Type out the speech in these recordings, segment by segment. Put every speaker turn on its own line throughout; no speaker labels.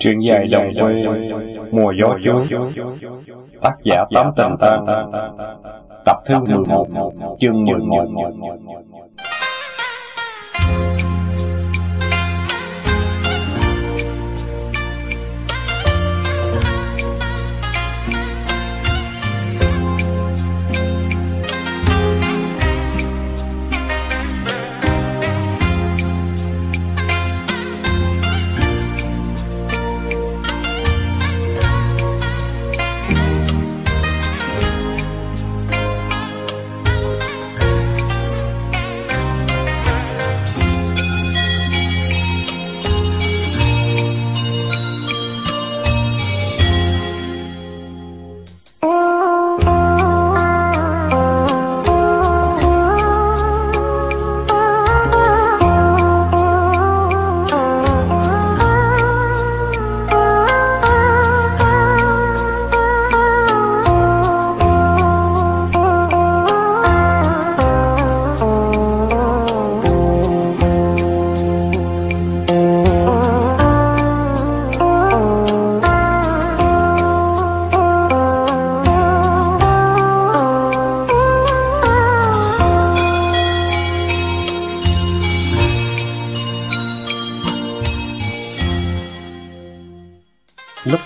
Chuyện dài đồng quê, mùa gió chuối, tác giả Tám Tình Tan, tập thứ 11, chương 11.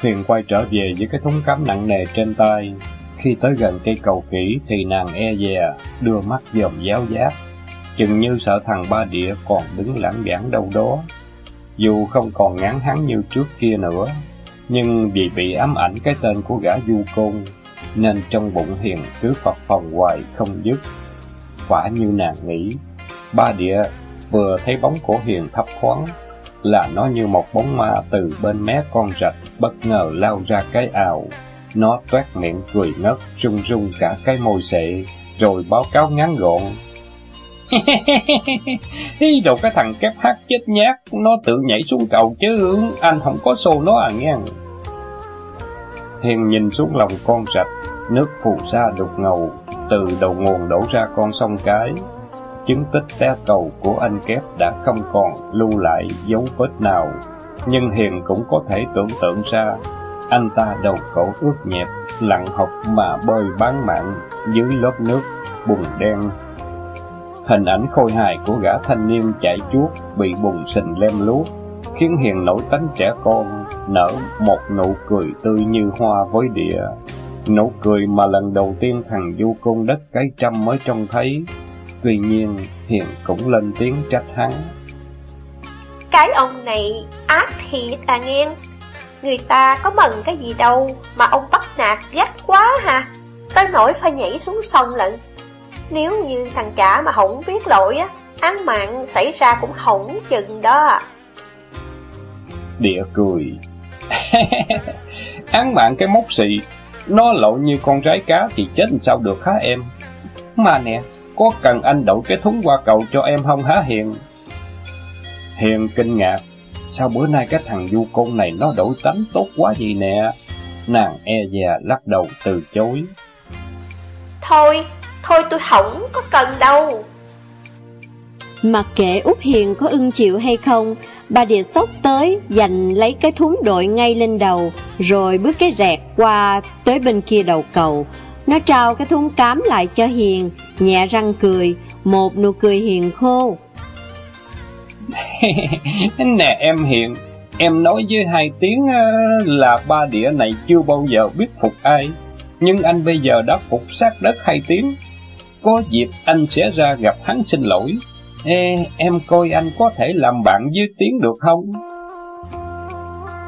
Lúc Hiền quay trở về với cái thúng cắm nặng nề trên tay, khi tới gần cây cầu kỹ thì nàng e dè, đưa mắt dòm giáo giác, chừng như sợ thằng ba địa còn đứng lãng vãng đâu đó. Dù không còn ngán hắn như trước kia nữa, nhưng vì bị ám ảnh cái tên của gã du côn, nên trong bụng Hiền cứ phật phòng hoài không dứt. Quả như nàng nghĩ, ba địa vừa thấy bóng của Hiền thấp thoáng, là nó như một bóng ma từ bên mé con rạch bất ngờ lao ra cái ào. Nó toét miệng cười ngất, rung rung cả cái môi sệ, rồi báo cáo ngắn gọn. Hi đồ cái thằng kép hát chết nhát, nó tự nhảy xuống cầu chứ, anh không có xô nó à nghe. Thiên nhìn xuống lòng con rạch, nước phù sa đục ngầu, từ đầu nguồn đổ ra con sông cái, chứng tích té cầu của anh kép đã không còn lưu lại dấu vết nào. Nhưng Hiền cũng có thể tưởng tượng ra, anh ta đầu cổ ướt nhẹp, lặng học mà bơi bán mạng dưới lớp nước bùn đen. Hình ảnh khôi hài của gã thanh niên chạy chuốt bị bùn sình lem luốc, khiến Hiền nổi tánh trẻ con, nở một nụ cười tươi như hoa với địa. Nụ cười mà lần đầu tiên thằng du côn đất cái trăm mới trông thấy, Tuy nhiên, Hiền cũng lên tiếng trách hắn.
Cái ông này ác thiệt à nghe. Người ta có mừng cái gì đâu mà ông bắt nạt gắt quá hả? Tới nỗi phải nhảy xuống sông lận. Nếu như thằng chả mà không biết lỗi á, án mạng xảy ra cũng không chừng đó.
Địa cười. án mạng cái mốc xị, nó lộn như con rái cá thì chết làm sao được hả em? Mà nè, có cần anh đậu cái thúng qua cầu cho em không hả Hiền? Hiền kinh ngạc, sao bữa nay cái thằng du côn này nó đổi tánh tốt quá gì nè? Nàng e dè lắc đầu từ chối.
Thôi, thôi tôi không có cần đâu.
Mặc kệ Út Hiền có ưng chịu hay không, bà địa sốc tới, giành lấy cái thúng đội ngay lên đầu, rồi bước cái rẹt qua tới bên kia đầu cầu, nó trao cái thúng cám lại cho Hiền, nhẹ răng cười, một nụ cười hiền khô.
nè em Hiền, em nói với hai tiếng là ba đĩa này chưa bao giờ biết phục ai, nhưng anh bây giờ đã phục sát đất hai tiếng. Có dịp anh sẽ ra gặp hắn xin lỗi. Ê, em coi anh có thể làm bạn với tiếng được không?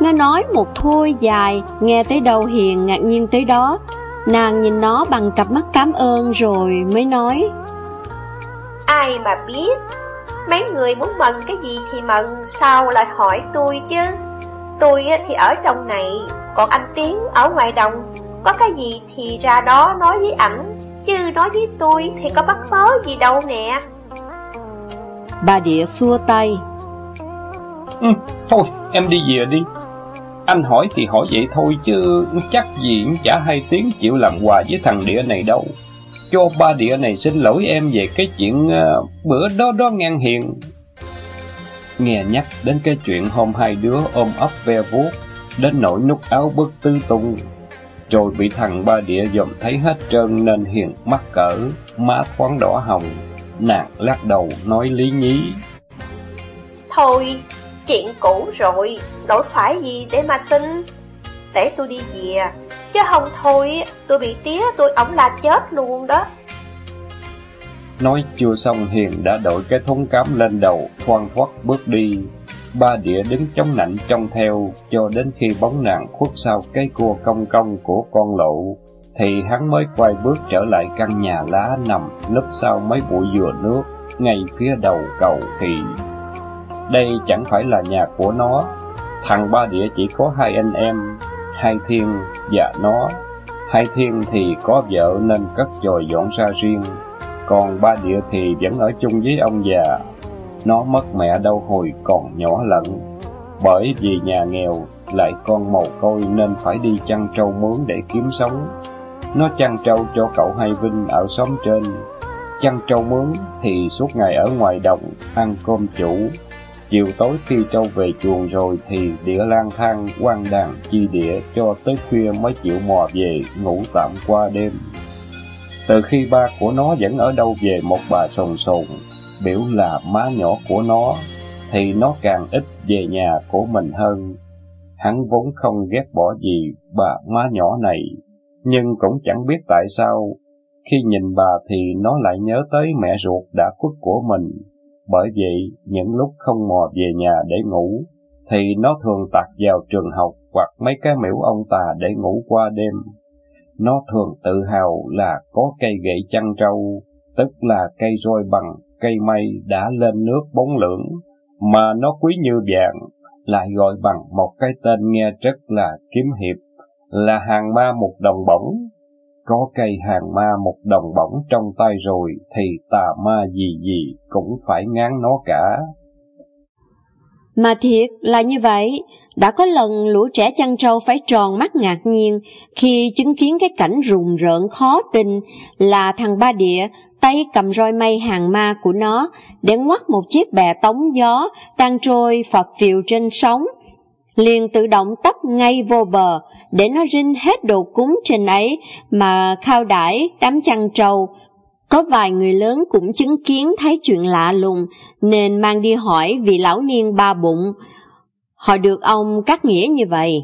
Nó nói một thôi dài, nghe tới đâu Hiền ngạc nhiên tới đó, Nàng nhìn nó bằng cặp mắt cảm ơn rồi mới nói.
Ai mà biết? Mấy người muốn mần cái gì thì mần Sao lại hỏi tôi chứ? Tôi thì ở trong này Còn anh Tiến ở ngoài đồng. Có cái gì thì ra đó nói với ảnh Chứ nói với tôi thì có bắt phớ gì đâu nè.
Bà địa xua tay.
Ừ, Thôi em đi về đi anh hỏi thì hỏi vậy thôi chứ chắc gì cũng chả hai tiếng chịu làm quà với thằng địa này đâu. Cho ba địa này xin lỗi em về cái chuyện uh, bữa đó đó ngang hiền. Nghe nhắc đến cái chuyện hôm hai đứa ôm ấp ve vuốt, đến nỗi nút áo bức tứ tung. Rồi bị thằng ba địa dòm thấy hết trơn nên hiền mắc cỡ, má thoáng đỏ hồng. Nàng lắc đầu nói lý nhí.
Thôi, chuyện cũ rồi, đổi phải gì để mà xin. Để tôi đi về, chứ không thôi tôi bị tía tôi ổng là chết luôn đó.
Nói chưa xong Hiền đã đổi cái thúng cám lên đầu, thoăn thoát bước đi. Ba đĩa đứng chống nạnh trông theo, cho đến khi bóng nàng khuất sau cái cua cong cong của con lộ, thì hắn mới quay bước trở lại căn nhà lá nằm nấp sau mấy bụi dừa nước, ngay phía đầu cầu thì đây chẳng phải là nhà của nó. Thằng ba địa chỉ có hai anh em, hai thiên và nó. Hai thiên thì có vợ nên cất chòi dọn ra riêng, còn ba địa thì vẫn ở chung với ông già. Nó mất mẹ đâu hồi còn nhỏ lận, bởi vì nhà nghèo lại con mồ côi nên phải đi chăn trâu mướn để kiếm sống. Nó chăn trâu cho cậu Hai Vinh ở xóm trên. Chăn trâu mướn thì suốt ngày ở ngoài đồng, ăn cơm chủ, Chiều tối khi trâu về chuồng rồi thì đĩa lang thang quan đàn chi đĩa cho tới khuya mới chịu mò về ngủ tạm qua đêm. Từ khi ba của nó vẫn ở đâu về một bà sồn sồn, biểu là má nhỏ của nó, thì nó càng ít về nhà của mình hơn. Hắn vốn không ghét bỏ gì bà má nhỏ này, nhưng cũng chẳng biết tại sao, khi nhìn bà thì nó lại nhớ tới mẹ ruột đã khuất của mình. Bởi vậy, những lúc không mò về nhà để ngủ, thì nó thường tạt vào trường học hoặc mấy cái miễu ông tà để ngủ qua đêm. Nó thường tự hào là có cây gậy chăn trâu, tức là cây roi bằng cây mây đã lên nước bóng lưỡng, mà nó quý như vàng, lại gọi bằng một cái tên nghe rất là kiếm hiệp, là hàng ma một đồng bổng. Có cây hàng ma một đồng bổng trong tay rồi thì tà ma gì gì cũng phải ngán nó cả.
Mà thiệt là như vậy, đã có lần lũ trẻ chăn trâu phải tròn mắt ngạc nhiên khi chứng kiến cái cảnh rùng rợn khó tin là thằng ba địa tay cầm roi mây hàng ma của nó để ngoắt một chiếc bè tống gió đang trôi phập phiều trên sóng liền tự động tấp ngay vô bờ để nó rinh hết đồ cúng trên ấy mà khao đãi đám chăn trâu. Có vài người lớn cũng chứng kiến thấy chuyện lạ lùng nên mang đi hỏi vị lão niên ba bụng. Họ được ông cắt nghĩa như vậy.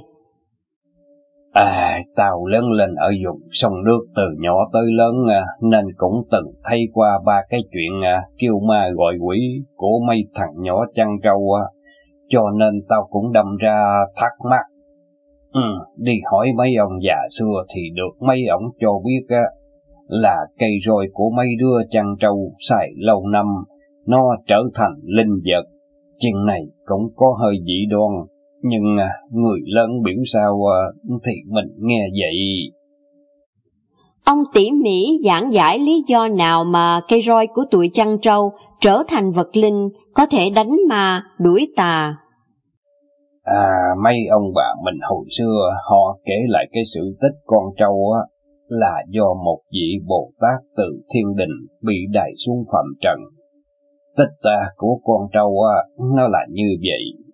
À, tao lớn lên ở vùng sông nước từ nhỏ tới lớn à, nên cũng từng thấy qua ba cái chuyện à, kêu ma gọi quỷ của mấy thằng nhỏ chăn trâu à. cho nên tao cũng đâm ra thắc mắc. Ừ, đi hỏi mấy ông già xưa thì được mấy ông cho biết á, là cây roi của mấy đứa chăn trâu xài lâu năm, nó trở thành linh vật. Chuyện này cũng có hơi dị đoan, nhưng à, người lớn biểu sao à, thì mình nghe vậy.
Ông tỉ mỉ giảng giải lý do nào mà cây roi của tụi chăn trâu trở thành vật linh có thể đánh ma, đuổi tà.
À, mấy ông bà mình hồi xưa họ kể lại cái sự tích con trâu á, là do một vị Bồ Tát từ thiên đình bị đày xuống phạm trần. Tích ta của con trâu á, nó là như vậy.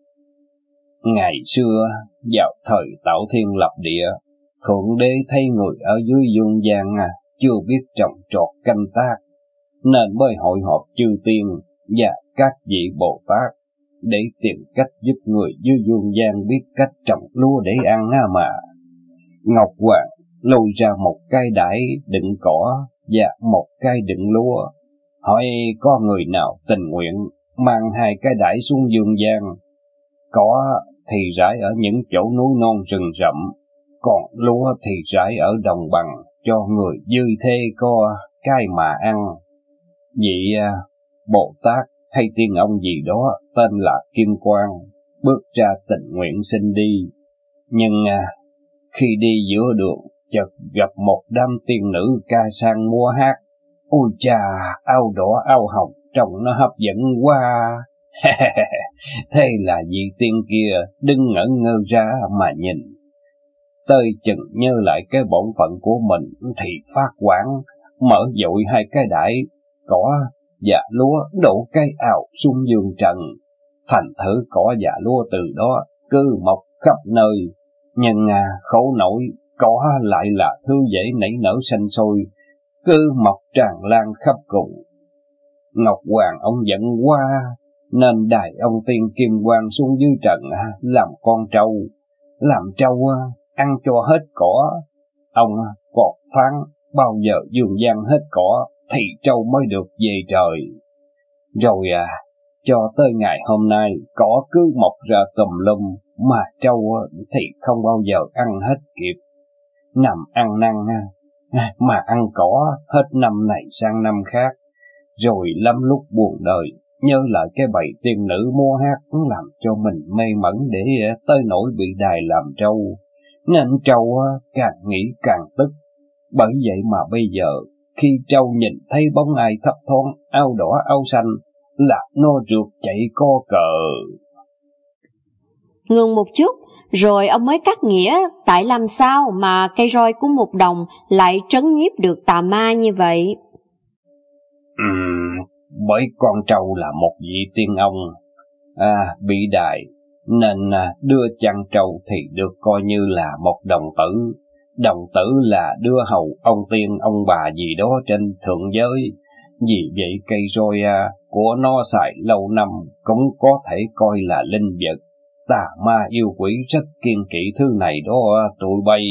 Ngày xưa, vào thời tạo thiên lập địa, Thượng Đế thấy người ở dưới dương gian à, chưa biết trồng trọt canh tác, nên mới hội họp chư tiên và các vị Bồ Tát để tìm cách giúp người dưới dương gian biết cách trồng lúa để ăn mà. Ngọc Hoàng lôi ra một cái đải đựng cỏ và một cái đựng lúa. Hỏi có người nào tình nguyện mang hai cái đải xuống dương gian. Cỏ thì rải ở những chỗ núi non rừng rậm, còn lúa thì rải ở đồng bằng cho người dư thê có cái mà ăn. Vậy à, Bồ Tát hay tiên ông gì đó tên là Kim Quang, bước ra tình nguyện xin đi. Nhưng à, khi đi giữa đường, chợt gặp một đám tiên nữ ca sang mua hát. Ôi cha, ao đỏ ao hồng, trông nó hấp dẫn quá. Thế là vị tiên kia đừng ngẩn ngơ ra mà nhìn. Tơi chừng nhớ lại cái bổn phận của mình thì phát quản mở dội hai cái đải, cỏ dạ lúa đổ cây ảo xuống dương trần. Thành thử cỏ dạ lúa từ đó cư mọc khắp nơi, Nhưng à, khổ nổi, cỏ lại là thứ dễ nảy nở xanh sôi, cư mọc tràn lan khắp cùng. Ngọc Hoàng ông giận qua, nên đài ông tiên kim quang xuống dưới trần à, làm con trâu, làm trâu à, ăn cho hết cỏ. Ông à, cọt phán bao giờ dương gian hết cỏ thì trâu mới được về trời. Rồi à, cho tới ngày hôm nay cỏ cứ mọc ra tùm lum mà trâu thì không bao giờ ăn hết kịp. Nằm ăn năn mà ăn cỏ hết năm này sang năm khác, rồi lắm lúc buồn đời, nhớ lại cái bầy tiên nữ mua hát cũng làm cho mình mê mẩn để à, tới nỗi bị đài làm trâu. Nên trâu càng nghĩ càng tức, bởi vậy mà bây giờ khi trâu nhìn thấy bóng ai thấp thoáng áo đỏ áo xanh là nó rượt chạy co cờ.
Ngừng một chút, rồi ông mới cắt nghĩa tại làm sao mà cây roi của một đồng lại trấn nhiếp được tà ma như vậy.
Uhm, bởi con trâu là một vị tiên ông, à, bị đài, nên à, đưa chăn trâu thì được coi như là một đồng tử. Đồng tử là đưa hầu ông tiên ông bà gì đó trên thượng giới. Vì vậy cây roi à, của nó xài lâu năm cũng có thể coi là linh vật tà ma yêu quỷ rất kiên kỵ thứ này đó à, tụi bay.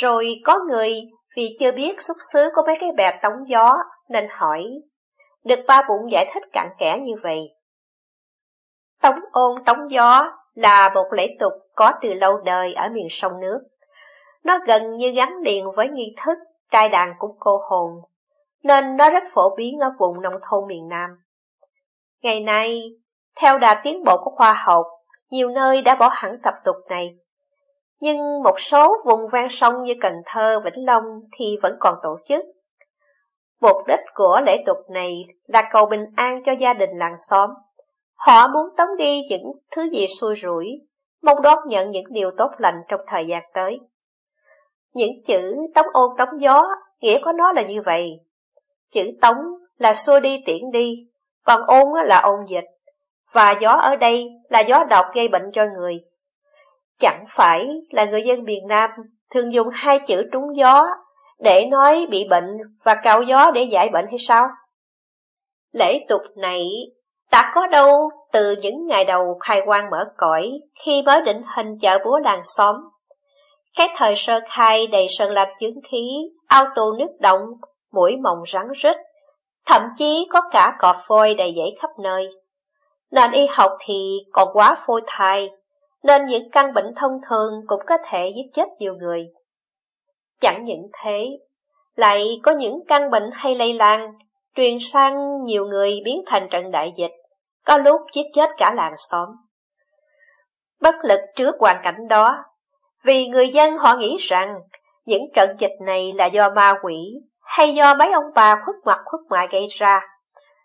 Rồi có người vì chưa biết xuất xứ của mấy cái bè tống gió nên hỏi, được ba bụng giải thích cặn kẽ như vậy. Tống ôn tống gió là một lễ tục có từ lâu đời ở miền sông nước. Nó gần như gắn liền với nghi thức trai đàn cũng cô hồn, nên nó rất phổ biến ở vùng nông thôn miền Nam. Ngày nay, theo đà tiến bộ của khoa học, nhiều nơi đã bỏ hẳn tập tục này. Nhưng một số vùng ven sông như Cần Thơ, Vĩnh Long thì vẫn còn tổ chức. Mục đích của lễ tục này là cầu bình an cho gia đình làng xóm. Họ muốn tống đi những thứ gì xui rủi, mong đón nhận những điều tốt lành trong thời gian tới. Những chữ tống ôn tống gió, nghĩa của nó là như vậy. Chữ tống là xua đi tiễn đi, còn ôn là ôn dịch và gió ở đây là gió độc gây bệnh cho người. Chẳng phải là người dân miền Nam thường dùng hai chữ trúng gió để nói bị bệnh và cạo gió để giải bệnh hay sao? Lễ tục này đã có đâu từ những ngày đầu khai quang mở cõi khi mới định hình chợ búa làng xóm. Cái thời sơ khai đầy sơn làm chứng khí, ao tù nước động, mũi mồng rắn rít, thậm chí có cả cọp phôi đầy dãy khắp nơi. Nền y học thì còn quá phôi thai, nên những căn bệnh thông thường cũng có thể giết chết nhiều người. Chẳng những thế, lại có những căn bệnh hay lây lan, truyền sang nhiều người biến thành trận đại dịch, có lúc giết chết cả làng xóm. Bất lực trước hoàn cảnh đó, vì người dân họ nghĩ rằng những trận dịch này là do ma quỷ hay do mấy ông bà khuất mặt khuất ngoại gây ra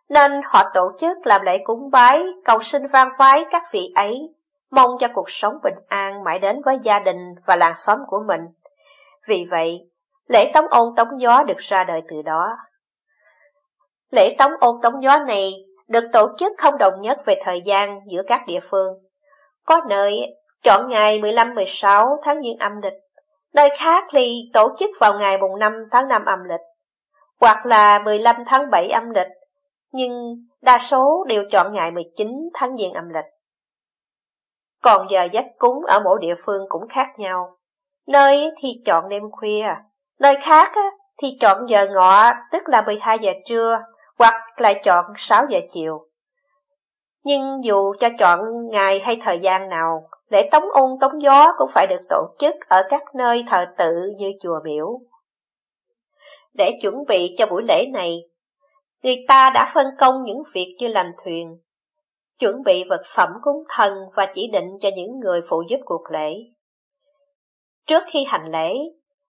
nên họ tổ chức làm lễ cúng bái, cầu xin vang phái các vị ấy, mong cho cuộc sống bình an mãi đến với gia đình và làng xóm của mình. Vì vậy, lễ tống ôn tống gió được ra đời từ đó. Lễ tống ôn tống gió này được tổ chức không đồng nhất về thời gian giữa các địa phương. Có nơi chọn ngày 15-16 tháng Giêng âm lịch, nơi khác thì tổ chức vào ngày mùng 5 tháng 5 âm lịch, hoặc là 15 tháng 7 âm lịch, nhưng đa số đều chọn ngày 19 tháng Giêng âm lịch. Còn giờ giấc cúng ở mỗi địa phương cũng khác nhau. Nơi thì chọn đêm khuya, nơi khác thì chọn giờ ngọ tức là 12 giờ trưa hoặc lại chọn 6 giờ chiều. Nhưng dù cho chọn ngày hay thời gian nào, lễ tống ôn tống gió cũng phải được tổ chức ở các nơi thờ tự như chùa miễu. Để chuẩn bị cho buổi lễ này, người ta đã phân công những việc như làm thuyền, chuẩn bị vật phẩm cúng thần và chỉ định cho những người phụ giúp cuộc lễ. Trước khi hành lễ,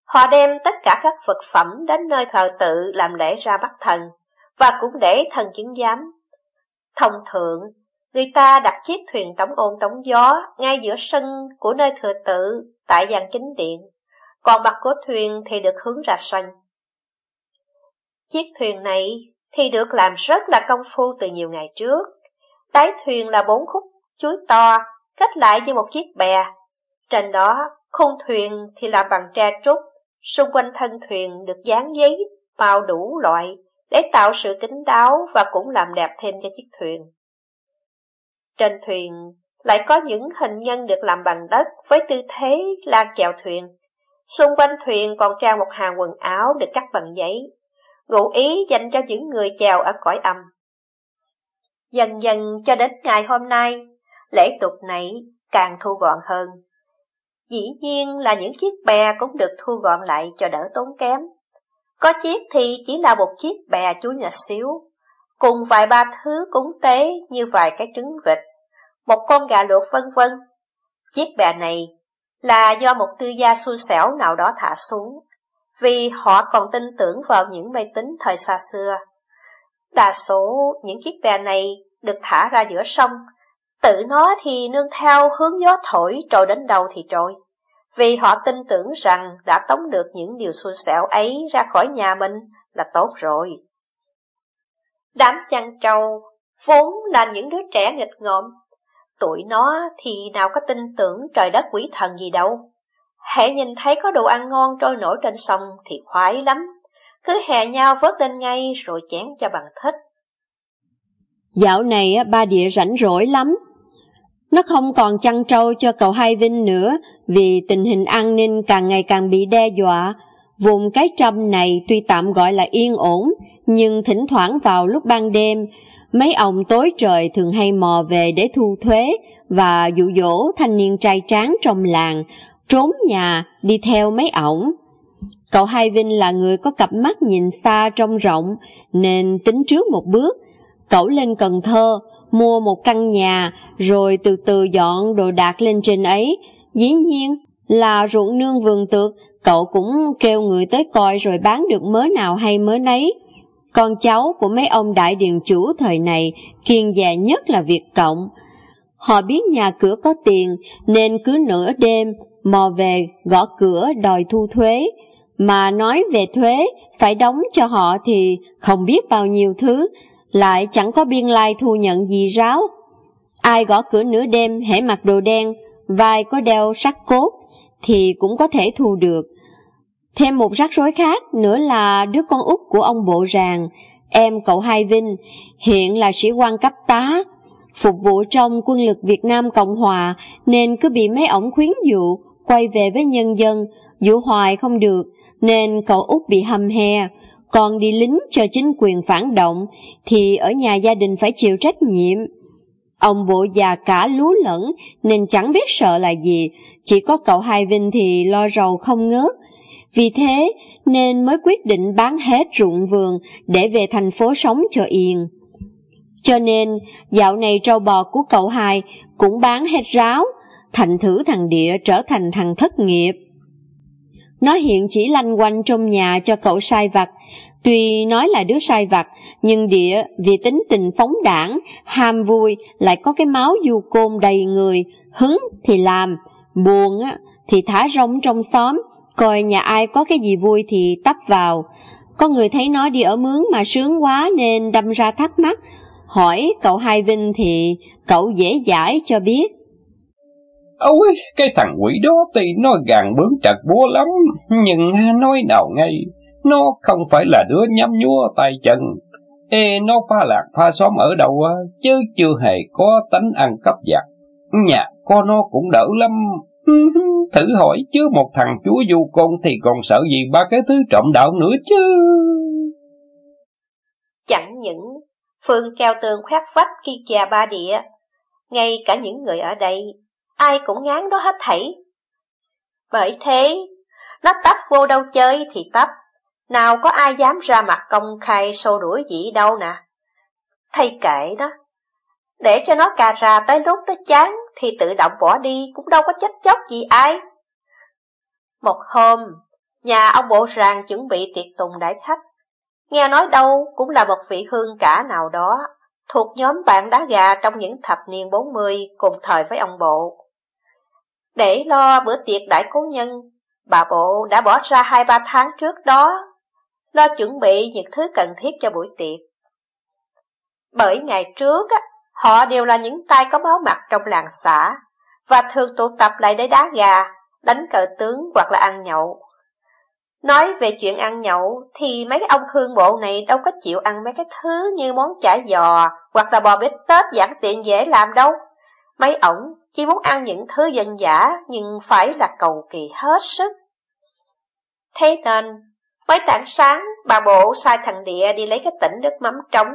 họ đem tất cả các vật phẩm đến nơi thờ tự làm lễ ra bắt thần, và cũng để thần chứng giám. Thông thượng người ta đặt chiếc thuyền tống ôn tống gió ngay giữa sân của nơi thừa tự tại dàn chính điện, còn mặt của thuyền thì được hướng ra sân. Chiếc thuyền này thì được làm rất là công phu từ nhiều ngày trước. Đáy thuyền là bốn khúc chuối to, kết lại như một chiếc bè, Trên đó, khung thuyền thì làm bằng tre trúc, xung quanh thân thuyền được dán giấy bao đủ loại để tạo sự kín đáo và cũng làm đẹp thêm cho chiếc thuyền. Trên thuyền lại có những hình nhân được làm bằng đất với tư thế lan chèo thuyền. Xung quanh thuyền còn treo một hàng quần áo được cắt bằng giấy, ngụ ý dành cho những người chèo ở cõi âm. Dần dần cho đến ngày hôm nay, lễ tục này càng thu gọn hơn. Dĩ nhiên là những chiếc bè cũng được thu gọn lại cho đỡ tốn kém. Có chiếc thì chỉ là một chiếc bè chú nhỏ xíu, cùng vài ba thứ cúng tế như vài cái trứng vịt, một con gà luộc vân vân. Chiếc bè này là do một tư gia xui xẻo nào đó thả xuống, vì họ còn tin tưởng vào những mê tín thời xa xưa. Đa số những chiếc bè này được thả ra giữa sông, tự nó thì nương theo hướng gió thổi trồi đến đâu thì trôi. Vì họ tin tưởng rằng đã tống được những điều xui xẻo ấy ra khỏi nhà mình là tốt rồi. Đám chăn trâu vốn là những đứa trẻ nghịch ngợm, tuổi nó thì nào có tin tưởng trời đất quỷ thần gì đâu. Hãy nhìn thấy có đồ ăn ngon trôi nổi trên sông thì khoái lắm, cứ hè nhau vớt lên ngay rồi chén cho bằng thích.
Dạo này ba địa rảnh rỗi lắm. Nó không còn chăn trâu cho cậu Hai Vinh nữa vì tình hình an ninh càng ngày càng bị đe dọa. Vùng cái trâm này tuy tạm gọi là yên ổn, nhưng thỉnh thoảng vào lúc ban đêm, mấy ông tối trời thường hay mò về để thu thuế và dụ dỗ thanh niên trai tráng trong làng, trốn nhà đi theo mấy ổng. Cậu Hai Vinh là người có cặp mắt nhìn xa trông rộng, nên tính trước một bước, cậu lên Cần Thơ, mua một căn nhà, rồi từ từ dọn đồ đạc lên trên ấy. Dĩ nhiên là ruộng nương vườn tược, cậu cũng kêu người tới coi rồi bán được mớ nào hay mớ nấy. Con cháu của mấy ông đại điền chủ thời này kiên dè nhất là việc cộng. Họ biết nhà cửa có tiền nên cứ nửa đêm mò về gõ cửa đòi thu thuế. Mà nói về thuế phải đóng cho họ thì không biết bao nhiêu thứ, lại chẳng có biên lai thu nhận gì ráo. Ai gõ cửa nửa đêm hãy mặc đồ đen, vai có đeo sắt cốt, thì cũng có thể thu được. Thêm một rắc rối khác nữa là đứa con út của ông bộ ràng, em cậu Hai Vinh, hiện là sĩ quan cấp tá, phục vụ trong quân lực Việt Nam Cộng Hòa nên cứ bị mấy ổng khuyến dụ quay về với nhân dân, dụ hoài không được nên cậu út bị hầm hè, còn đi lính cho chính quyền phản động thì ở nhà gia đình phải chịu trách nhiệm. Ông bộ già cả lú lẫn nên chẳng biết sợ là gì, chỉ có cậu Hai Vinh thì lo rầu không ngớt. Vì thế nên mới quyết định bán hết ruộng vườn để về thành phố sống cho yên. Cho nên dạo này trâu bò của cậu hai cũng bán hết ráo, thành thử thằng Địa trở thành thằng thất nghiệp. Nó hiện chỉ lanh quanh trong nhà cho cậu sai vặt, tuy nói là đứa sai vặt, nhưng Địa vì tính tình phóng đảng, ham vui, lại có cái máu du côn đầy người, hứng thì làm, buồn á thì thả rông trong xóm, coi nhà ai có cái gì vui thì tấp vào. Có người thấy nó đi ở mướn mà sướng quá nên đâm ra thắc mắc, hỏi cậu Hai Vinh thì cậu dễ giải cho biết.
Ôi, cái thằng quỷ đó tuy nó gàn bướng chặt búa lắm, nhưng nói nào ngay, nó không phải là đứa nhắm nhúa tay chân. Ê, nó pha lạc pha xóm ở đâu á, chứ chưa hề có tánh ăn cắp giặc, Nhà con nó cũng đỡ lắm. Thử hỏi chứ một thằng chúa du con thì còn sợ gì ba cái thứ trộm đạo nữa chứ.
Chẳng những Phương treo tường khoét vách kia chà ba địa, ngay cả những người ở đây, ai cũng ngán đó hết thảy. Bởi thế, nó tấp vô đâu chơi thì tấp, nào có ai dám ra mặt công khai sâu đuổi gì đâu nè. Thay kệ đó, để cho nó cà ra tới lúc nó chán thì tự động bỏ đi cũng đâu có trách chóc gì ai. Một hôm, nhà ông bộ ràng chuẩn bị tiệc tùng đại khách. Nghe nói đâu cũng là một vị hương cả nào đó, thuộc nhóm bạn đá gà trong những thập niên 40 cùng thời với ông bộ. Để lo bữa tiệc đại cố nhân, bà bộ đã bỏ ra hai ba tháng trước đó, lo chuẩn bị những thứ cần thiết cho buổi tiệc. Bởi ngày trước, họ đều là những tay có máu mặt trong làng xã, và thường tụ tập lại để đá gà, đánh cờ tướng hoặc là ăn nhậu. Nói về chuyện ăn nhậu thì mấy ông hương bộ này đâu có chịu ăn mấy cái thứ như món chả giò hoặc là bò bít tết giản tiện dễ làm đâu. Mấy ổng chỉ muốn ăn những thứ dân dã nhưng phải là cầu kỳ hết sức. Thế nên, mấy tảng sáng bà bộ sai thằng địa đi lấy cái tỉnh nước mắm trống.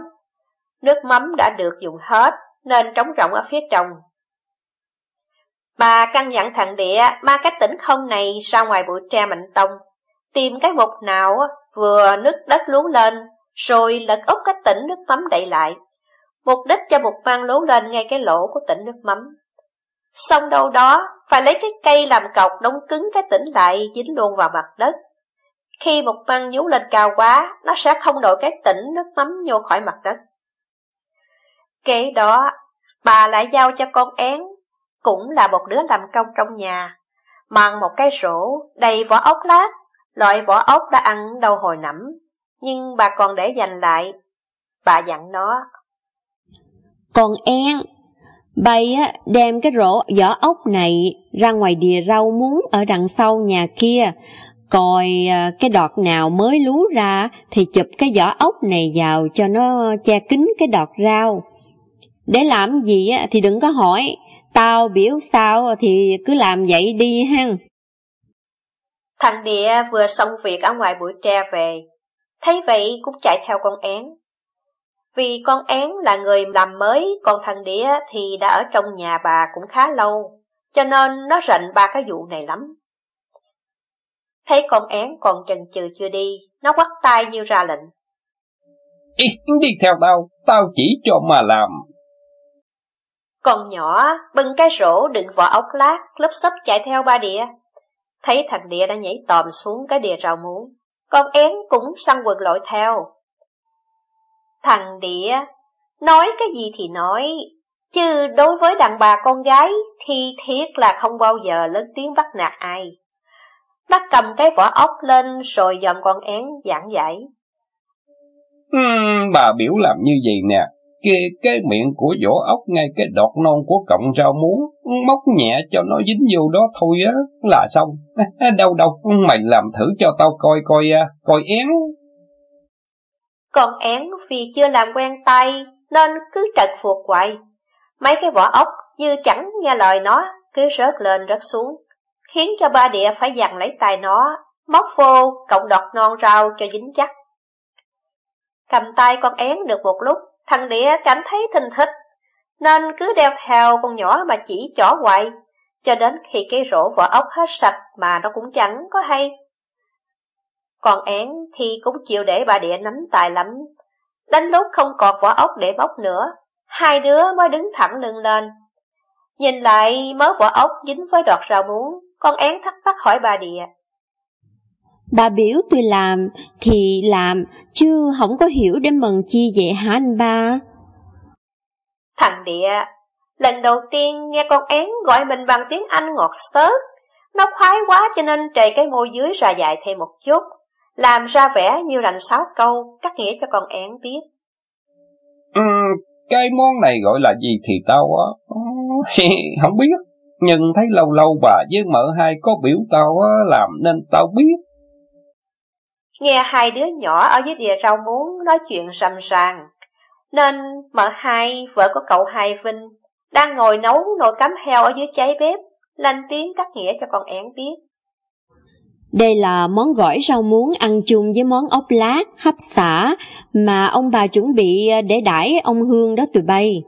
Nước mắm đã được dùng hết nên trống rộng ở phía trong. Bà căn dặn thằng địa mang cái tỉnh không này ra ngoài bụi tre mạnh tông tìm cái mục nào vừa nước đất lún lên, rồi lật úp cái tỉnh nước mắm đậy lại. Mục đích cho mục mang lún lên ngay cái lỗ của tỉnh nước mắm. Xong đâu đó, phải lấy cái cây làm cọc đóng cứng cái tỉnh lại dính luôn vào mặt đất. Khi một băng nhú lên cao quá, nó sẽ không đổi cái tỉnh nước mắm nhô khỏi mặt đất. Kế đó, bà lại giao cho con én, cũng là một đứa làm công trong nhà, mang một cái rổ đầy vỏ ốc lát Loại vỏ ốc đã ăn đầu hồi nẫm, nhưng bà còn để dành lại. Bà dặn nó.
Con én, bay đem cái rổ vỏ ốc này ra ngoài đìa rau muống ở đằng sau nhà kia, coi à, cái đọt nào mới lú ra thì chụp cái vỏ ốc này vào cho nó che kín cái đọt rau. Để làm gì thì đừng có hỏi, tao biểu sao thì cứ làm vậy đi ha.
Thằng địa vừa xong việc ở ngoài bụi tre về, thấy vậy cũng chạy theo con én. Vì con én là người làm mới, còn thằng địa thì đã ở trong nhà bà cũng khá lâu, cho nên nó rành ba cái vụ này lắm. Thấy con én còn chần chừ chưa đi, nó quắt tay như ra lệnh.
Ý, đi theo tao, tao chỉ cho mà làm.
Con nhỏ bưng cái rổ đựng vỏ ốc lát, lấp sấp chạy theo ba địa. Thấy thằng địa đã nhảy tòm xuống cái đìa rau muống, con én cũng săn quần lội theo. Thằng địa, nói cái gì thì nói, chứ đối với đàn bà con gái thì thiệt là không bao giờ lớn tiếng bắt nạt ai. Nó cầm cái vỏ ốc lên rồi dòm con én giảng giải.
Uhm, bà biểu làm như vậy nè, cái, cái miệng của vỏ ốc ngay cái đọt non của cọng rau muống, móc nhẹ cho nó dính vô đó thôi á, là xong. đâu đâu, mày làm thử cho tao coi coi, coi én.
Còn én vì chưa làm quen tay, nên cứ trật phụt hoài. Mấy cái vỏ ốc như chẳng nghe lời nó, cứ rớt lên rớt xuống, khiến cho ba địa phải dằn lấy tay nó, móc vô cộng đọt non rau cho dính chắc. Cầm tay con én được một lúc, Thằng địa cảm thấy thình thích, nên cứ đeo theo con nhỏ mà chỉ chỏ hoài, cho đến khi cái rổ vỏ ốc hết sạch mà nó cũng chẳng có hay. Còn én thì cũng chịu để bà địa nắm tài lắm. Đến lúc không còn vỏ ốc để bóc nữa, hai đứa mới đứng thẳng lưng lên. Nhìn lại mớ vỏ ốc dính với đọt rau muống, con én thắc mắc hỏi bà địa.
Bà biểu tôi làm thì làm, chứ không có hiểu để mừng chi vậy hả anh ba?
Thằng địa, lần đầu tiên nghe con én gọi mình bằng tiếng Anh ngọt xớt. Nó khoái quá cho nên trề cái môi dưới ra dài thêm một chút, làm ra vẻ như rành sáu câu, cắt nghĩa cho con én biết.
Ừ, cái món này gọi là gì thì tao á, không biết. Nhưng thấy lâu lâu bà với mợ hai có biểu tao á, làm nên tao biết.
Nghe hai đứa nhỏ ở dưới địa rau muống nói chuyện rầm ràng, nên mợ hai, vợ của cậu hai Vinh, đang ngồi nấu nồi cắm heo ở dưới cháy bếp, lên tiếng cắt nghĩa cho con én biết.
Đây là món gỏi rau muống ăn chung với món ốc lát, hấp xả mà ông bà chuẩn bị để đãi ông Hương đó tụi bay.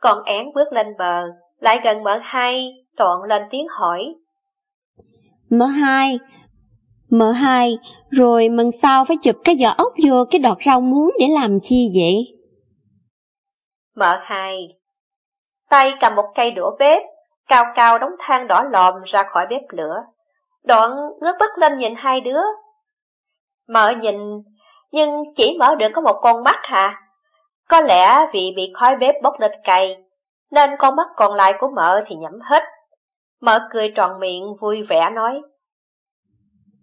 Con én bước lên bờ, lại gần mợ hai, trọn lên tiếng hỏi.
Mợ hai, Mợ hai, rồi mần sao phải chụp cái vỏ ốc vô cái đọt rau muống để làm chi vậy?
Mợ hai, tay cầm một cây đũa bếp, cao cao đống than đỏ lòm ra khỏi bếp lửa. Đoạn ngước mắt lên nhìn hai đứa. Mợ nhìn, nhưng chỉ mở được có một con mắt hả? Có lẽ vì bị khói bếp bốc lên cay, nên con mắt còn lại của mợ thì nhắm hết. Mợ cười tròn miệng vui vẻ nói.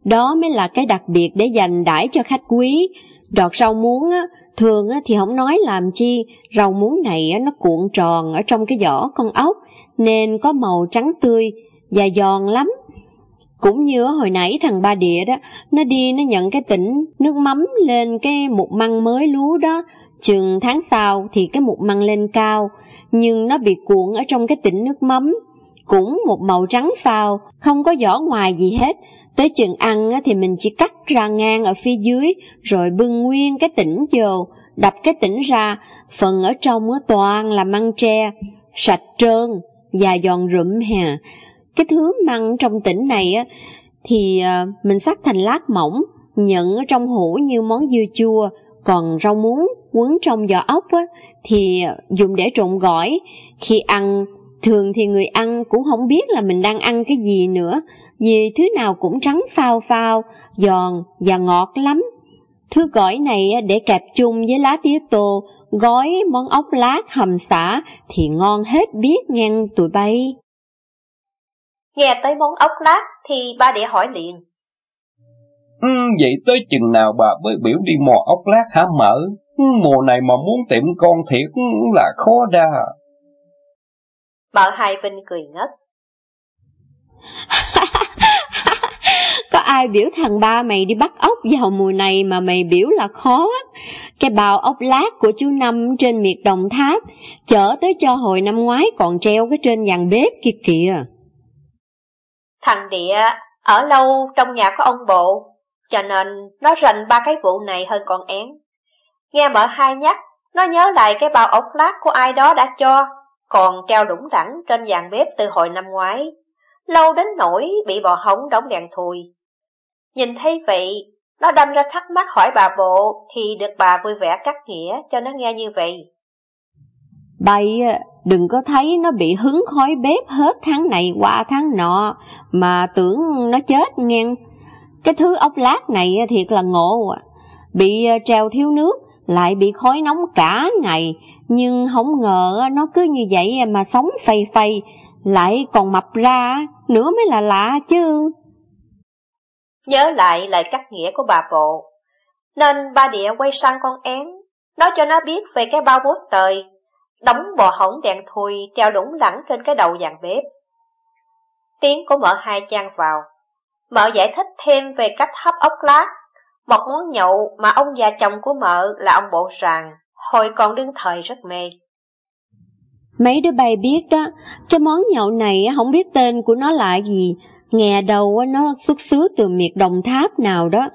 Đó mới là cái đặc biệt để dành đãi cho khách quý. Đọt rau muống á, thường á, thì không nói làm chi, rau muống này á, nó cuộn tròn ở trong cái vỏ con ốc, nên có màu trắng tươi và giòn lắm. Cũng như hồi nãy thằng ba địa đó, nó đi nó nhận cái tỉnh nước mắm lên cái một măng mới lúa đó, chừng tháng sau thì cái một măng lên cao, nhưng nó bị cuộn ở trong cái tỉnh nước mắm, cũng một màu trắng phao, không có vỏ ngoài gì hết. Tới chừng ăn thì mình chỉ cắt ra ngang ở phía dưới, rồi bưng nguyên cái tỉnh vô, đập cái tỉnh ra, phần ở trong toàn là măng tre, sạch trơn và giòn rụm hà. Cái thứ măng trong tỉnh này á, thì à, mình sắc thành lát mỏng, nhận ở trong hũ như món dưa chua, còn rau muống quấn trong vỏ ốc á, thì dùng để trộn gỏi. Khi ăn, thường thì người ăn cũng không biết là mình đang ăn cái gì nữa, vì thứ nào cũng trắng phao phao, giòn và ngọt lắm. Thứ gỏi này để kẹp chung với lá tía tô, gói món ốc lát hầm xả thì ngon hết biết ngang tụi bay.
Nghe tới món ốc lát thì ba địa hỏi liền.
Ừ, vậy tới chừng nào bà mới biểu đi mò ốc lát hả mở? Mùa này mà muốn tiệm con thiệt là khó đa.
Mợ hai Vinh cười ngất.
Có ai biểu thằng ba mày đi bắt ốc vào mùa này mà mày biểu là khó. Cái bào ốc lát của chú Năm trên miệt đồng tháp, chở tới cho hồi năm ngoái còn treo cái trên dàn bếp kia kìa.
Thằng địa ở lâu trong nhà có ông bộ, cho nên nó rành ba cái vụ này hơn con én. Nghe mợ hai nhắc, nó nhớ lại cái bao ốc lát của ai đó đã cho, còn treo đủng đẳng trên dàn bếp từ hồi năm ngoái. Lâu đến nỗi bị bò hóng đóng đèn thùi. Nhìn thấy vậy, nó đâm ra thắc mắc hỏi bà bộ thì được bà vui vẻ cắt nghĩa cho nó nghe như vậy.
bây ờ, đừng có thấy nó bị hứng khói bếp hết tháng này qua tháng nọ mà tưởng nó chết ngang. Cái thứ ốc lát này thiệt là ngộ à. Bị ờ, treo thiếu nước lại bị khói nóng cả ngày nhưng không ngờ nó cứ như vậy mà sống phầy phầy lại còn mập ra nữa mới là lạ chứ.
Nhớ lại lời cắt nghĩa của bà bộ, nên ba địa quay sang con én, nói cho nó biết về cái bao bốt tời, đóng bò hỏng đèn thui treo lủng lẳng trên cái đầu dàn bếp. Tiếng của mợ hai chan vào, mợ giải thích thêm về cách hấp ốc lát, một món nhậu mà ông già chồng của mợ là ông bộ ràng, hồi còn đương thời rất mê.
Mấy đứa bay biết đó, cái món nhậu này không biết tên của nó là gì, nghe đầu nó xuất xứ từ miệt đồng tháp nào đó.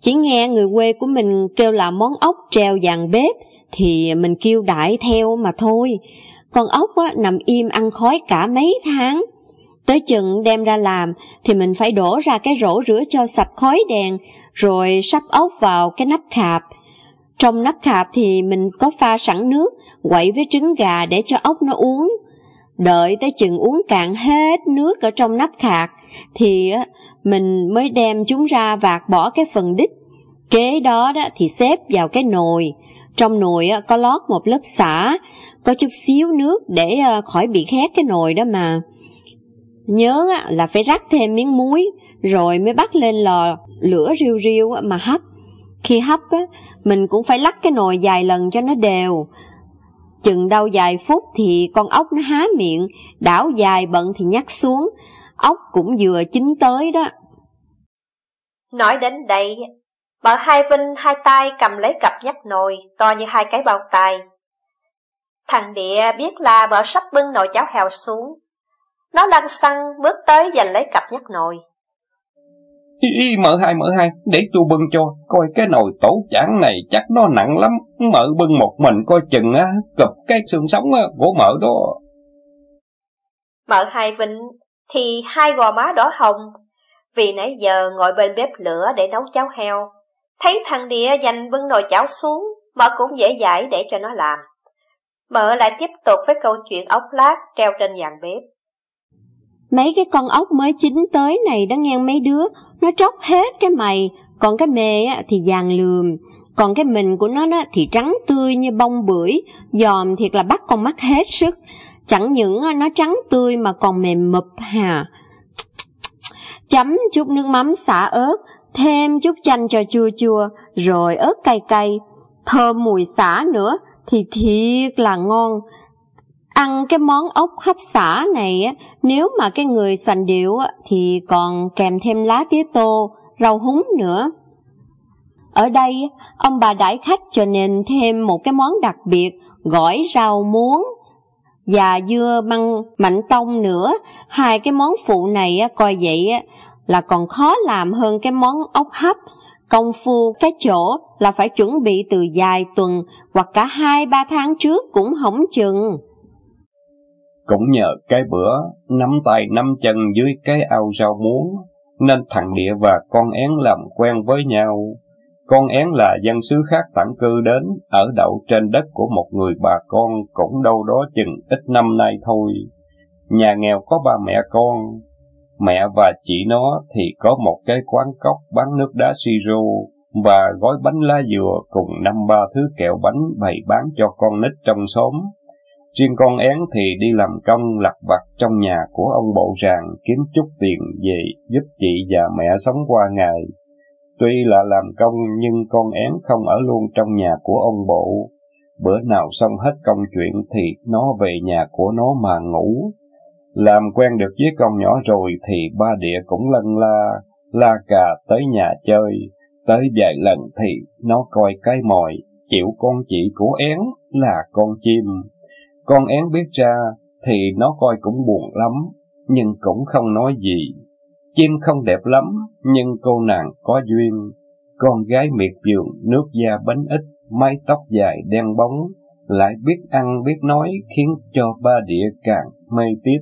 Chỉ nghe người quê của mình kêu là món ốc treo vàng bếp, thì mình kêu đại theo mà thôi. Con ốc á, nằm im ăn khói cả mấy tháng. Tới chừng đem ra làm thì mình phải đổ ra cái rổ rửa cho sạch khói đèn, rồi sắp ốc vào cái nắp khạp. Trong nắp khạp thì mình có pha sẵn nước, quậy với trứng gà để cho ốc nó uống. Đợi tới chừng uống cạn hết nước ở trong nắp khạc thì mình mới đem chúng ra vạt bỏ cái phần đít. Kế đó đó thì xếp vào cái nồi. Trong nồi có lót một lớp xả, có chút xíu nước để ờ, khỏi bị khét cái nồi đó mà. Nhớ là phải rắc thêm miếng muối, rồi mới bắt lên lò lửa riêu riêu mà hấp. Khi hấp á, mình cũng phải lắc cái nồi vài lần cho nó đều. Chừng đâu vài phút thì con ốc nó há miệng, đảo dài bận thì nhắc xuống, ốc cũng vừa chín tới đó.
Nói đến đây, bà Hai Vinh hai tay cầm lấy cặp nhắc nồi, to như hai cái bao tay. Thằng địa biết là vợ sắp bưng nồi cháo heo xuống. Nó lăn xăng bước tới giành lấy cặp nhắc nồi.
Ý, ý, mợ hai mợ hai, để tôi bưng cho, coi cái nồi tổ chản này chắc nó nặng lắm, mợ bưng một mình coi chừng á, cụp cái xương sống á, của mợ đó.
Mợ hai Vinh thì hai gò má đỏ hồng, vì nãy giờ ngồi bên bếp lửa để nấu cháo heo. Thấy thằng địa dành bưng nồi cháo xuống, mợ cũng dễ dãi để cho nó làm. Mợ lại tiếp tục với câu chuyện ốc lát treo trên dàn bếp.
Mấy cái con ốc mới chín tới này đã nghe mấy đứa, nó tróc hết cái mày, còn cái mề thì vàng lườm, còn cái mình của nó thì trắng tươi như bông bưởi, giòm thiệt là bắt con mắt hết sức. Chẳng những nó trắng tươi mà còn mềm mập hà. Chấm chút nước mắm xả ớt, thêm chút chanh cho chua chua, rồi ớt cay cay, thơm mùi xả nữa thì thiệt là ngon. Ăn cái món ốc hấp xả này, nếu mà cái người sành điệu thì còn kèm thêm lá tía tô, rau húng nữa. Ở đây, ông bà đãi khách cho nên thêm một cái món đặc biệt, gỏi rau muống và dưa măng mạnh tông nữa. Hai cái món phụ này coi vậy là còn khó làm hơn cái món ốc hấp. Công phu cái chỗ là phải chuẩn bị từ vài tuần hoặc cả hai ba tháng trước cũng hỏng chừng.
Cũng nhờ cái bữa nắm tay nắm chân dưới cái ao rau muống, nên thằng Địa và con én làm quen với nhau. Con én là dân xứ khác tản cư đến, ở đậu trên đất của một người bà con cũng đâu đó chừng ít năm nay thôi. Nhà nghèo có ba mẹ con, mẹ và chị nó thì có một cái quán cốc bán nước đá siro và gói bánh lá dừa cùng năm ba thứ kẹo bánh bày bán cho con nít trong xóm. Riêng con én thì đi làm công lặt vặt trong nhà của ông bộ ràng kiếm chút tiền về giúp chị và mẹ sống qua ngày. Tuy là làm công nhưng con én không ở luôn trong nhà của ông bộ. Bữa nào xong hết công chuyện thì nó về nhà của nó mà ngủ. Làm quen được với con nhỏ rồi thì ba địa cũng lân la, la cà tới nhà chơi. Tới vài lần thì nó coi cái mồi, chịu con chị của én là con chim. Con én biết ra thì nó coi cũng buồn lắm, nhưng cũng không nói gì. Chim không đẹp lắm, nhưng cô nàng có duyên. Con gái miệt vườn, nước da bánh ít, mái tóc dài đen bóng, lại biết ăn biết nói khiến cho ba địa càng mê tiếp.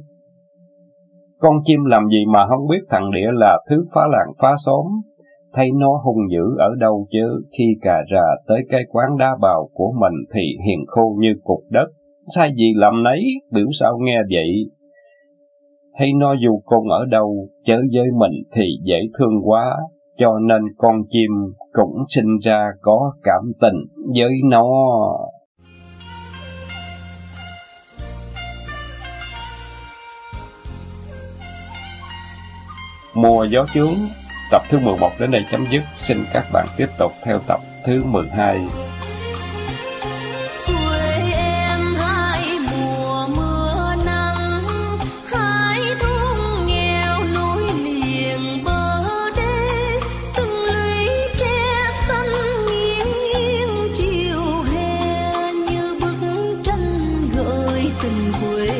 Con chim làm gì mà không biết thằng địa là thứ phá làng phá xóm, thấy nó hung dữ ở đâu chứ, khi cà rà tới cái quán đá bào của mình thì hiền khô như cục đất, sai gì làm nấy, biểu sao nghe vậy. Thấy nó dù con ở đâu, chớ với mình thì dễ thương quá, cho nên con chim cũng sinh ra có cảm tình với nó. Mùa gió chướng, tập thứ 11 đến đây chấm dứt. Xin các bạn tiếp tục theo tập thứ 12.
Ngọt quê